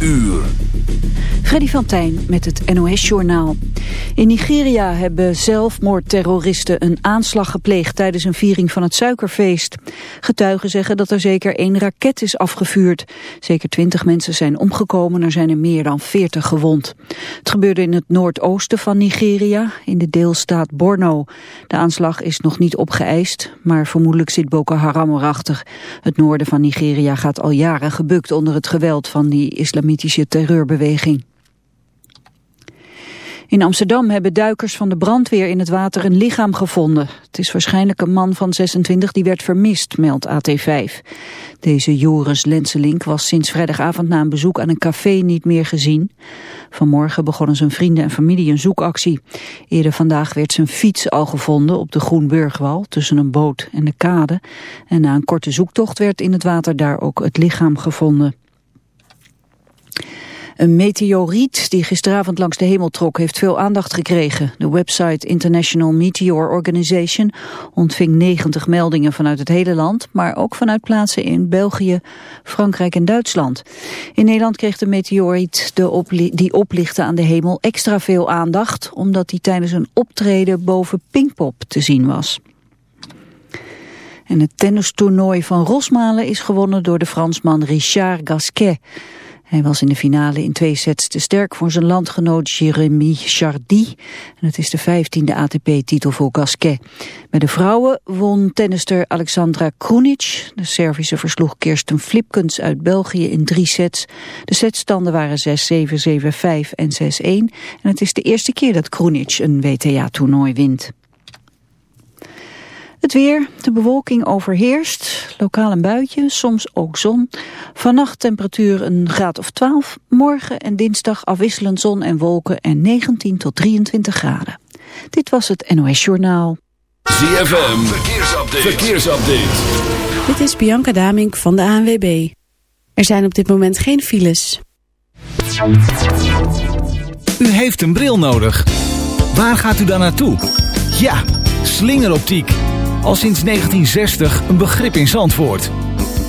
uur. Freddy van Tijn met het NOS-journaal. In Nigeria hebben zelfmoordterroristen een aanslag gepleegd tijdens een viering van het suikerfeest. Getuigen zeggen dat er zeker één raket is afgevuurd. Zeker twintig mensen zijn omgekomen, er zijn er meer dan veertig gewond. Het gebeurde in het noordoosten van Nigeria, in de deelstaat Borno. De aanslag is nog niet opgeëist, maar vermoedelijk zit Boko Haram erachter. Het noorden van Nigeria gaat al jaren gebukt onder het geweld van die islamitische terreurbeweging. In Amsterdam hebben duikers van de brandweer in het water een lichaam gevonden. Het is waarschijnlijk een man van 26 die werd vermist, meldt AT5. Deze Joris Lenselink was sinds vrijdagavond na een bezoek aan een café niet meer gezien. Vanmorgen begonnen zijn vrienden en familie een zoekactie. Eerder vandaag werd zijn fiets al gevonden op de Groenburgwal tussen een boot en de kade. En na een korte zoektocht werd in het water daar ook het lichaam gevonden. Een meteoriet die gisteravond langs de hemel trok heeft veel aandacht gekregen. De website International Meteor Organization ontving 90 meldingen vanuit het hele land, maar ook vanuit plaatsen in België, Frankrijk en Duitsland. In Nederland kreeg de meteoriet die oplichtte aan de hemel extra veel aandacht, omdat hij tijdens een optreden boven Pinkpop te zien was. En het tennistoernooi van Rosmalen is gewonnen door de Fransman Richard Gasquet. Hij was in de finale in twee sets te sterk voor zijn landgenoot Jérémy Chardy. En het is de vijftiende ATP-titel voor Gasquet. Bij de vrouwen won tennister Alexandra Krunic. De Servische versloeg Kirsten Flipkens uit België in drie sets. De setstanden waren 6-7, 7-5 en 6-1. En het is de eerste keer dat Krunic een WTA-toernooi wint. Het weer, de bewolking overheerst, lokaal een buitje, soms ook zon. Vannacht temperatuur een graad of 12, morgen en dinsdag afwisselend zon en wolken en 19 tot 23 graden. Dit was het NOS Journaal. ZFM, verkeersupdate. verkeersupdate. Dit is Bianca Damink van de ANWB. Er zijn op dit moment geen files. U heeft een bril nodig. Waar gaat u dan naartoe? Ja, slingeroptiek al sinds 1960 een begrip in Zandvoort.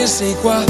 que se qual.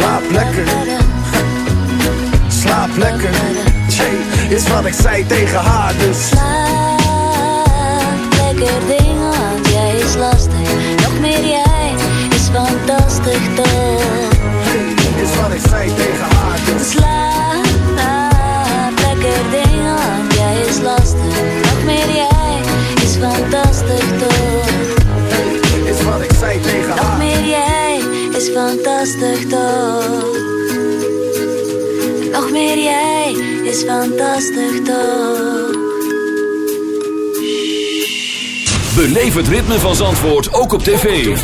Slaap lekker. Slaap lekker. Is wat ik zei tegen haar, dus. Slaap lekker ding, jij is lastig. Nog meer jij is fantastisch, toch? is fantastisch toch? En nog meer jij is fantastisch toch? Beleef het ritme van Zandvoort ook op tv.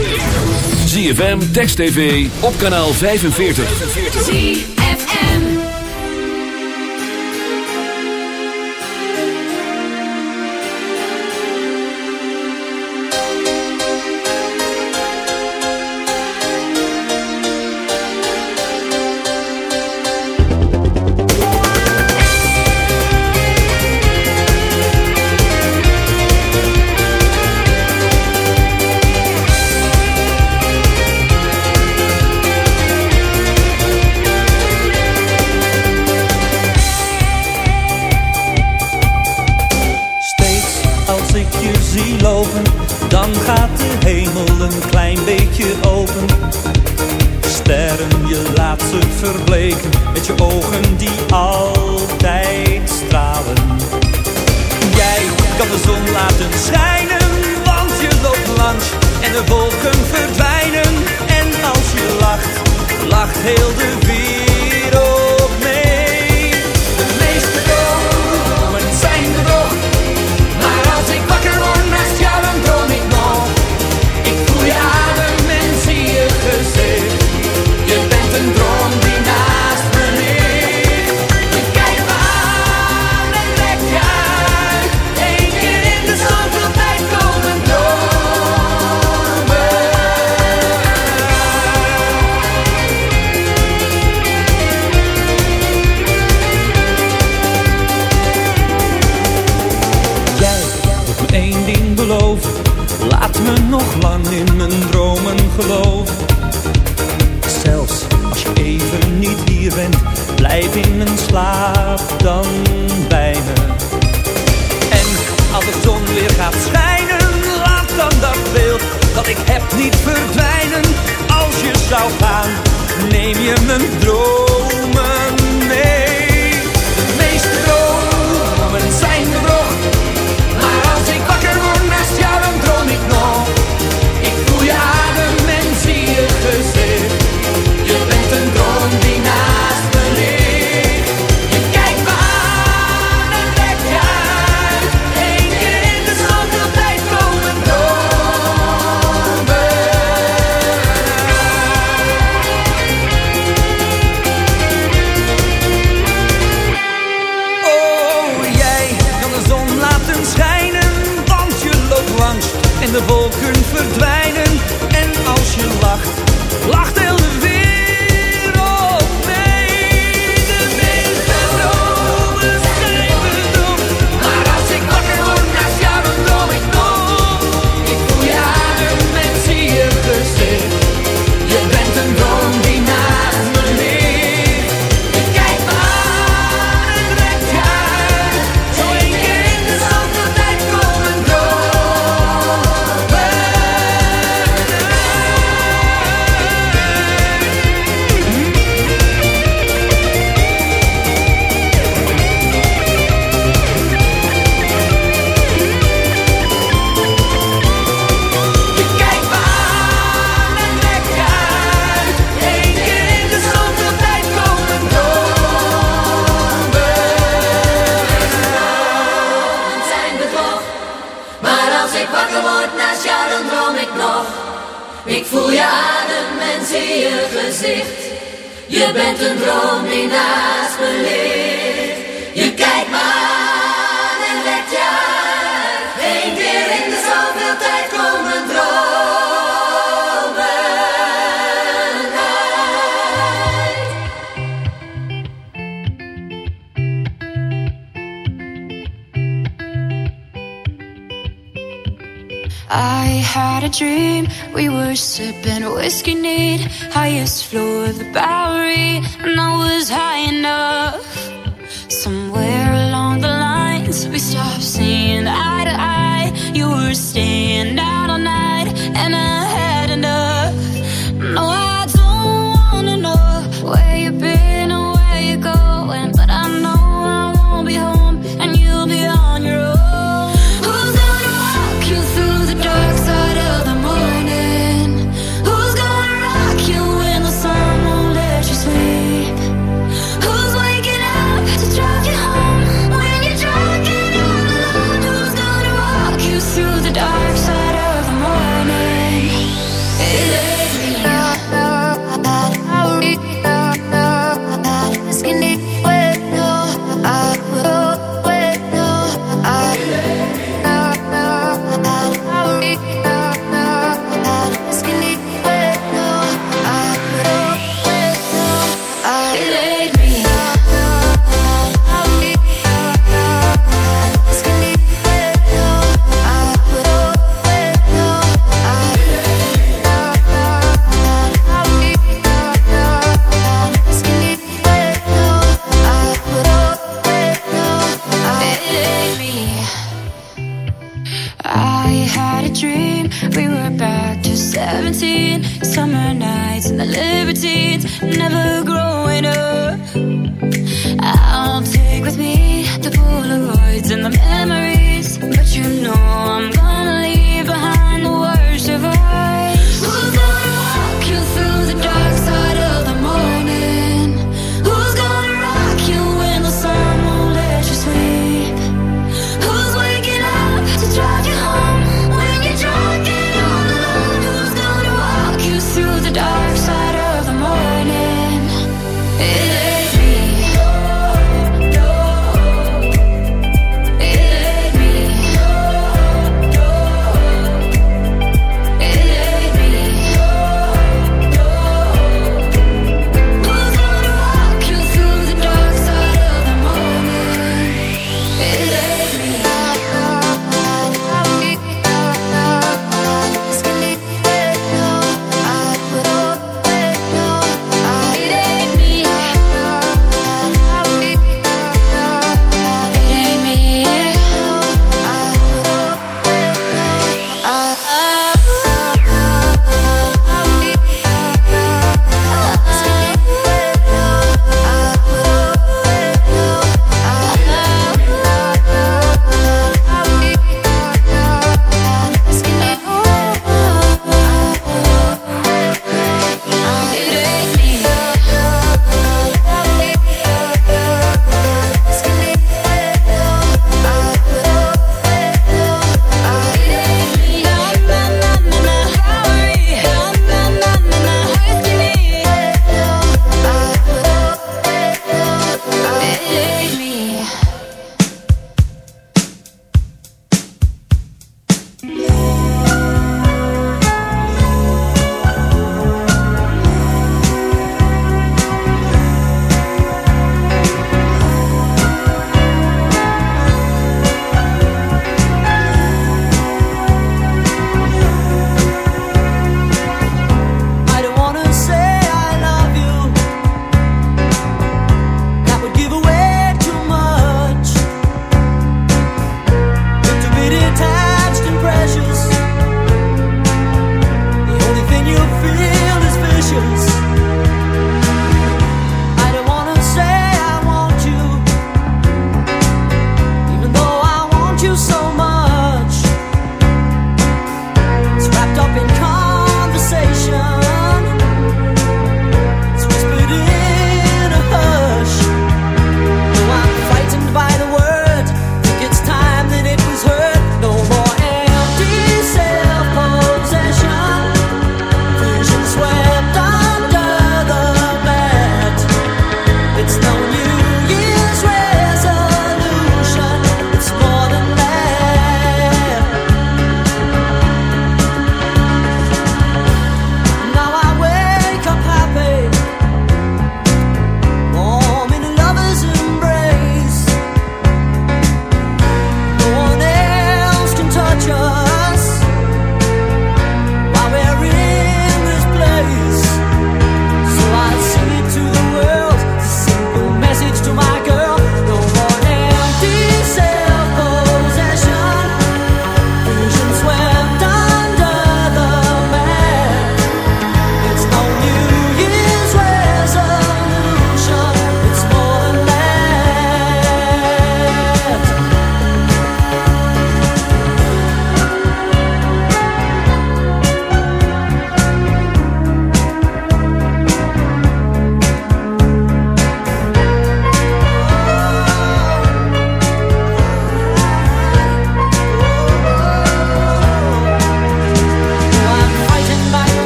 ZFM, Text TV, op kanaal 45. heel de wereld.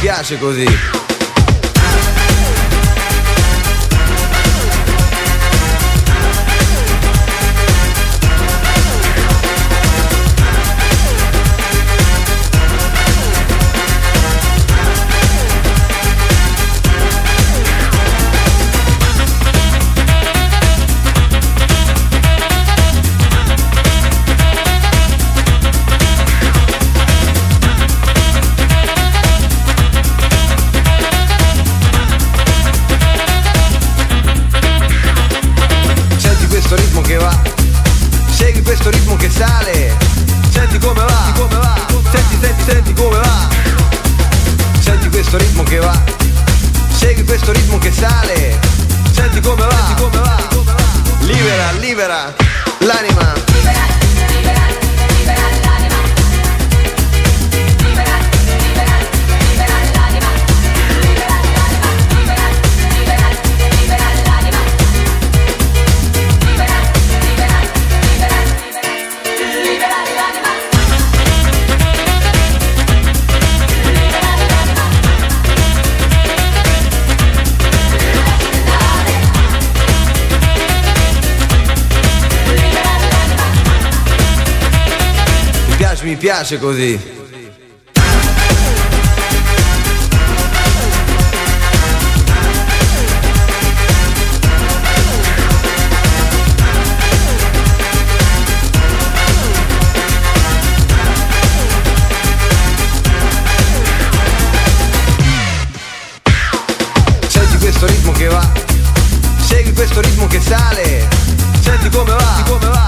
piace così. Piace, così. Senti questo ritmo che va, segui questo ritmo che sale, senti come va, come va,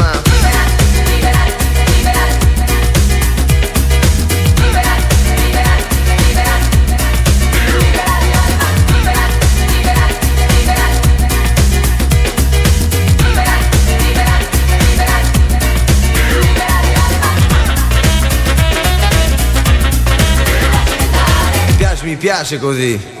piace così.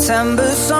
September song